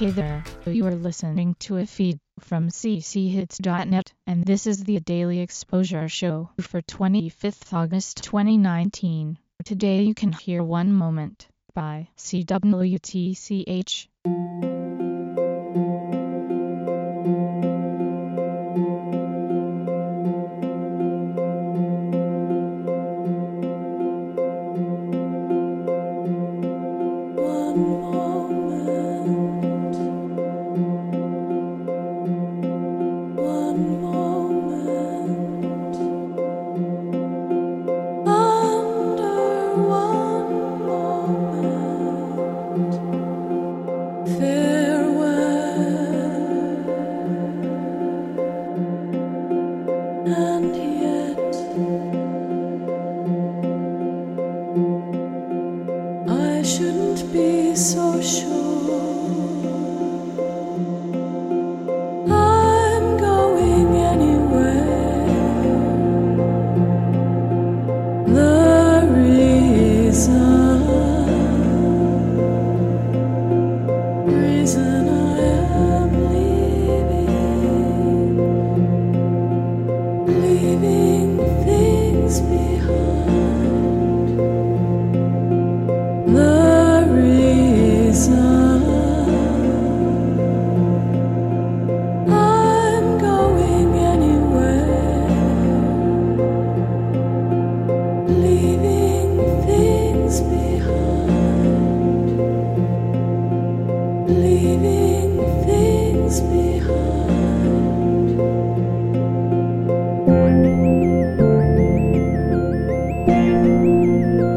Hey there, you are listening to a feed from cchits.net, and this is the Daily Exposure Show for 25th August 2019. Today you can hear One Moment by CWTCH. One leaving, things behind.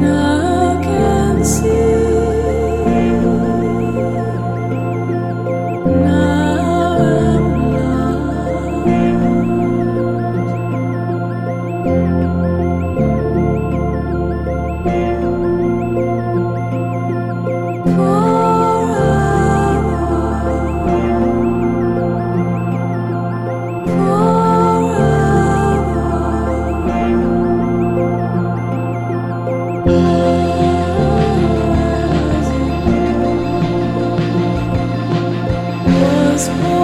now can see was born.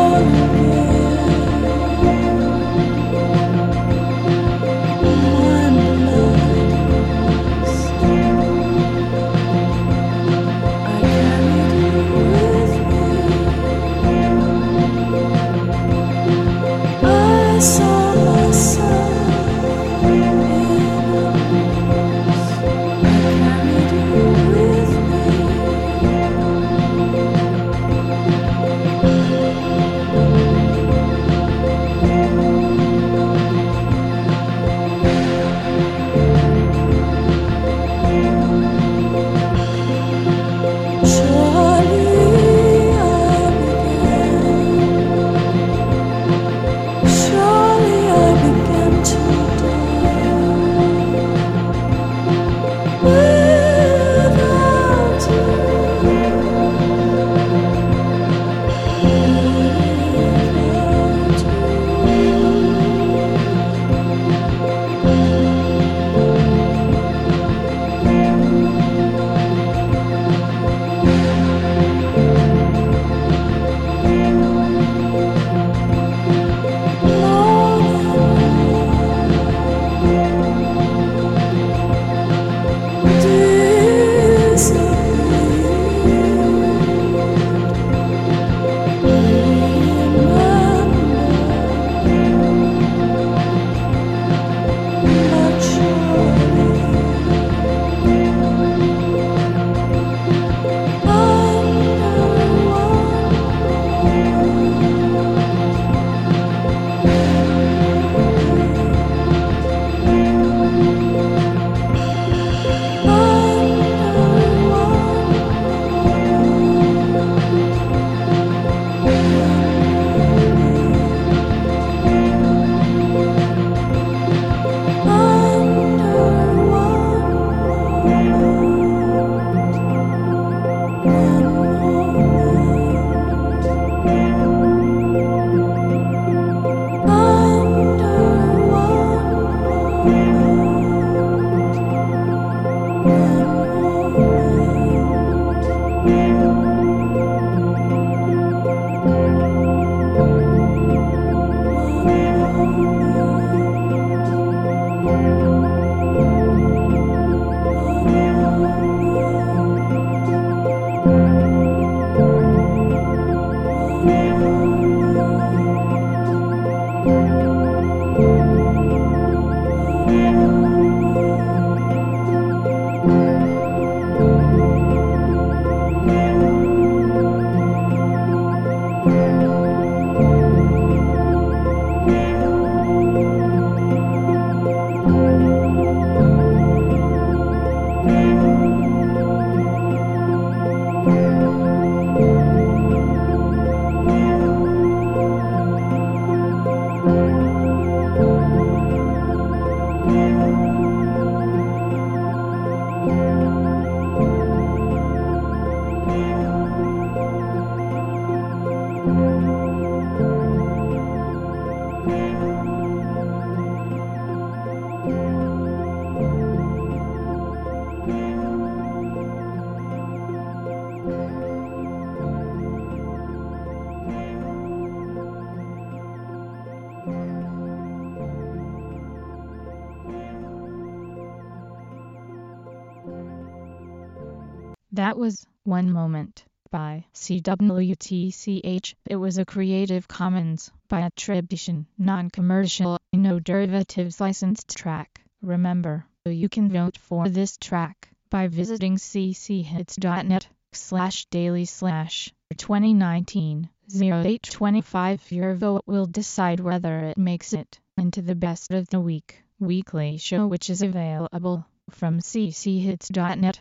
That was One Moment by CWTCH. It was a Creative Commons by attribution, non-commercial, no derivatives licensed track. Remember, you can vote for this track by visiting cchits.net slash daily slash 2019 0825. Your vote will decide whether it makes it into the best of the week weekly show which is available from cchits.net